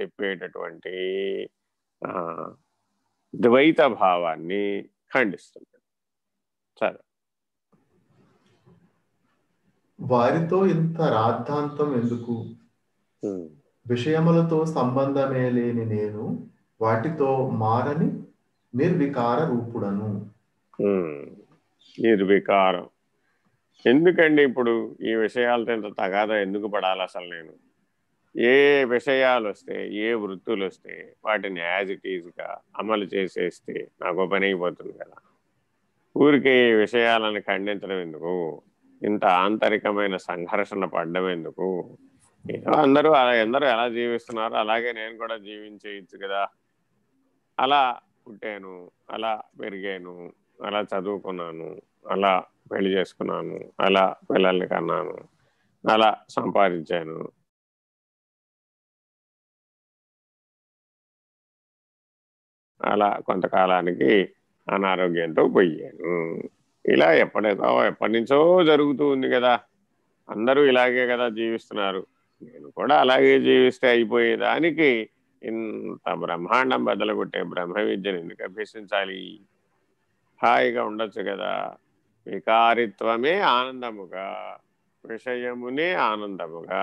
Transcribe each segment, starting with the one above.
చెప్పేటటువంటి ద్వైత భావాన్ని ఖండిస్తుంది సరే. వారితో ఇంత రాద్ధాంతం ఎందుకు? విషయములతో సంబంధమే లేని నేను వాటితో మారని నిర్వికార రూపుడను. నిర్వికారం. ఎందుకండి ఇప్పుడు ఈ విషయాలతో ఇంత తగాదా ఎందుకు పడాలి అసలు నేను? ఏ విషయాలు వస్తే ఏ వృత్తులు వస్తే వాటిని యాజ్ ఇట్ ఈజ్గా అమలు చేసేస్తే నాకు పని అయిపోతుంది కదా. ఊరికే ఈ విషయాలను ఖండించడం ఎందుకు? ఇంత ఆంతరికమైన సంఘర్షణ పడ్డం ఎందుకు? అందరూ అలా ఎందరూ ఎలా జీవిస్తున్నారో? అలాగే నేను కూడా జీవించేయచ్చు కదా. అలా పుట్టాను అలా పెరిగాను అలా చదువుకున్నాను అలా పెళ్ళి చేసుకున్నాను అలా పిల్లల్ని కన్నాను అలా సంపాదించాను అలా కొంతకాలానికి అనారోగ్యంతో పోయాను. ఇలా ఎప్పటితో ఎప్పటి నుంచో జరుగుతూ ఉంది కదా. అందరూ ఇలాగే కదా జీవిస్తున్నారు. నేను కూడా అలాగే జీవిస్తే అయిపోయేదానికి ఇంత బ్రహ్మాండం బదలగొట్టే బ్రహ్మ విద్యను ఎందుకు అభ్యసించాలి? హాయిగా ఉండొచ్చు కదా. వికారిత్వమే ఆనందముగా విషయమునే ఆనందముగా.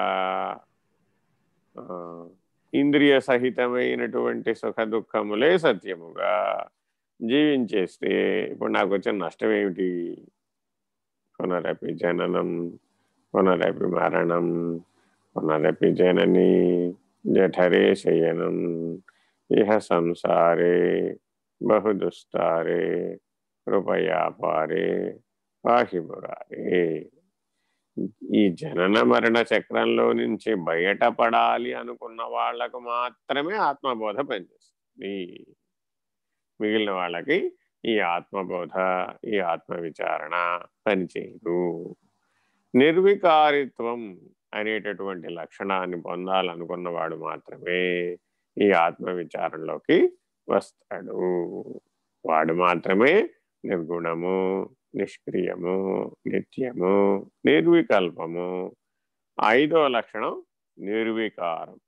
ఇంద్రియ సహితమైనటువంటి సుఖ దుఃఖములే సత్యముగా జీవించేస్తే ఇప్పుడు నాకు వచ్చిన నష్టం ఏమిటి పునరపి జననం పునరపి మరణం పునరపి జనని జఠరే శయనం ఇహ సంసారే బహుదుస్తారే కృపయా పారే పాహిమురారే ఈ జనన మరణ చక్రంలో నుంచి బయటపడాలి అనుకున్న వాళ్ళకు మాత్రమే ఆత్మబోధ పనిచేస్తుంది. మిగిలిన వాళ్ళకి ఈ ఆత్మబోధ ఈ ఆత్మ విచారణ పనిచేయదు. నిర్వికారిత్వం అనేటటువంటి లక్షణాన్ని పొందాలనుకున్నవాడు మాత్రమే ఈ ఆత్మవిచారంలోకి వస్తాడు. వాడు మాత్రమే నిర్గుణము నిష్క్రియము నిత్యము నిర్వికల్పము. ఐదో లక్షణం నిర్వికారం.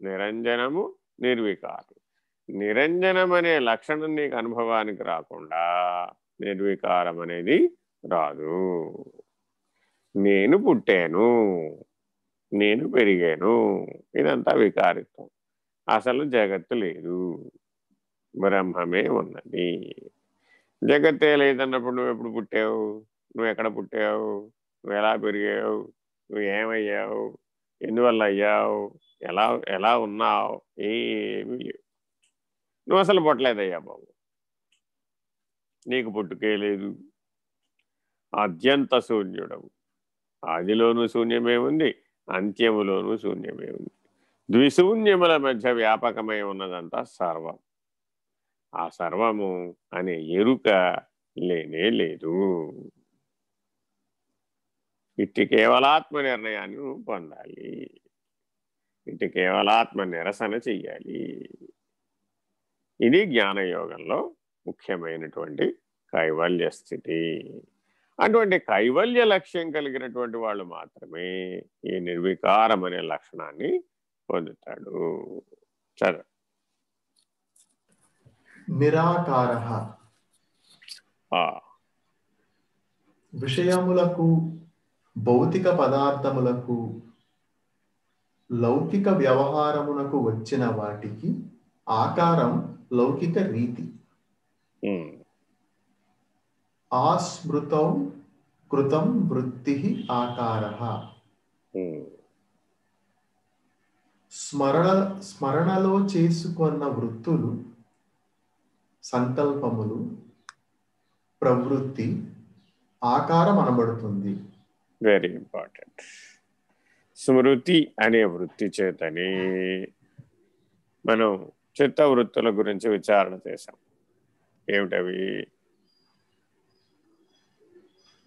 నిరంజనము నిర్వికారం. నిరంజనం అనే లక్షణం నీకు అనుభవానికి రాకుండా నిర్వికారం అనేది రాదు. నేను పుట్టాను నేను పెరిగాను ఇదంతా వికారిత్వం. అసలు జగత్తు లేదు. బ్రహ్మమే ఉన్నది. జగత్తే లేదన్నప్పుడు నువ్వు ఎప్పుడు పుట్టావు? నువ్వు ఎక్కడ పుట్టావు? నువ్వు ఎలా పెరిగావు? నువ్వు ఏమయ్యావు? ఎందువల్ల అయ్యావు? ఎలా ఎలా ఉన్నావు? ఏమీ లేవు. నువ్వు అసలు పుట్టలేదయ్యా బాబు. నీకు పుట్టుకే లేదు. అత్యంత శూన్యుడవు. ఆదిలోనూ శూన్యమే ఉంది. అంత్యములోనూ శూన్యమే ఉంది. ద్విశూన్యముల మధ్య వ్యాపకమై ఉన్నదంతా సర్వం. ఆ సర్వము అనే ఎరుక లేనే లేదు. ఇట్టి కేవలాత్మ నిర్ణయాన్ని నువ్వు పొందాలి. ఇటు కేవలాత్మ నిరసన చెయ్యాలి. ఇది జ్ఞానయోగంలో ముఖ్యమైనటువంటి కైవల్య స్థితి. అటువంటి కైవల్య లక్ష్యం కలిగినటువంటి వాళ్ళు మాత్రమే ఈ నిర్వికారం అనే లక్షణాన్ని పొందుతాడు. చదువు నిరాకార. విషయములకు భౌతిక పదార్థములకు లౌకిక వ్యవహారమునకు వచ్చిన వాటికి ఆకారం లౌకిక రీతి. ఆస్మృతం కృతం వృత్తి ఆకార. స్మరణ స్మరణలో చేసుకున్న వృత్తులు సంకల్పములు ప్రవృత్తి ఆకారం అనబడుతుంది. వెరీ ఇంపార్టెంట్ స్మృతి అనే వృత్తి చేతని మనం చిత్త వృత్తుల గురించి విచారణ చేశాం. ఏమిటవి?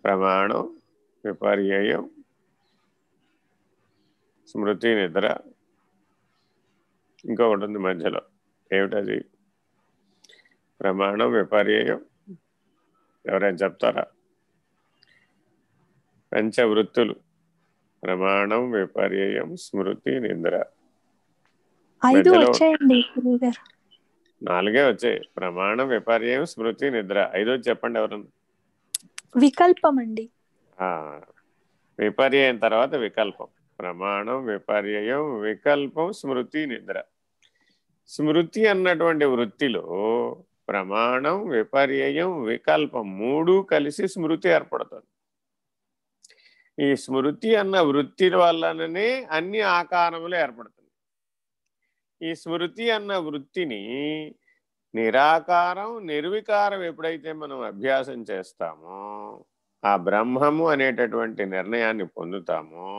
ప్రమాణం విపర్యయం స్మృతి నిద్ర. ఇంకొకటి ఉంది మధ్యలో. ఏమిటది? ప్రమాణం విపర్యయం. ఎవరైనా చెప్తారా? పంచవృత్తులు. ప్రమాణం విపర్యయం స్మృతి నిద్ర. ఐదు వచ్చాయండి నాలుగే వచ్చాయి. ప్రమాణం విపర్యం స్మృతి నిద్ర. ఐదో చెప్పండి ఎవరన్నా. వికల్పం అండి ఆ, విపర్యయం తర్వాత వికల్పం. ప్రమాణం విపర్యయం వికల్పం స్మృతి నిద్ర. స్మృతి అన్నటువంటి వృత్తిలో ప్రమాణం విపర్యయం వికల్పం మూడు కలిసి స్మృతి ఏర్పడుతుంది. ఈ స్మృతి అన్న వృత్తి వల్లననే అన్ని ఆకారములు ఏర్పడుతుంది. ఈ స్మృతి అన్న వృత్తిని నిరాకారం నిర్వికారం ఎప్పుడైతే మనం అభ్యాసం చేస్తామో ఆ బ్రహ్మము అనేటటువంటి నిర్ణయాన్ని పొందుతామో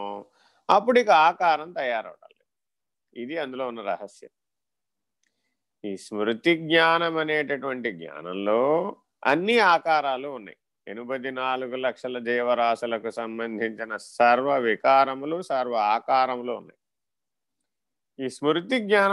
అప్పుడు ఇక ఆకారం తయారవడాలి ఇది అందులో ఉన్న రహస్యం. ఈ స్మృతి జ్ఞానం అనేటటువంటి జ్ఞానంలో అన్ని ఆకారాలు ఉన్నాయి. ఎనభై నాలుగు లక్షల జీవరాశులకు సంబంధించిన సర్వ వికారములు సర్వ ఆకారములు ఉన్నాయి. ఈ స్మృతి జ్ఞానం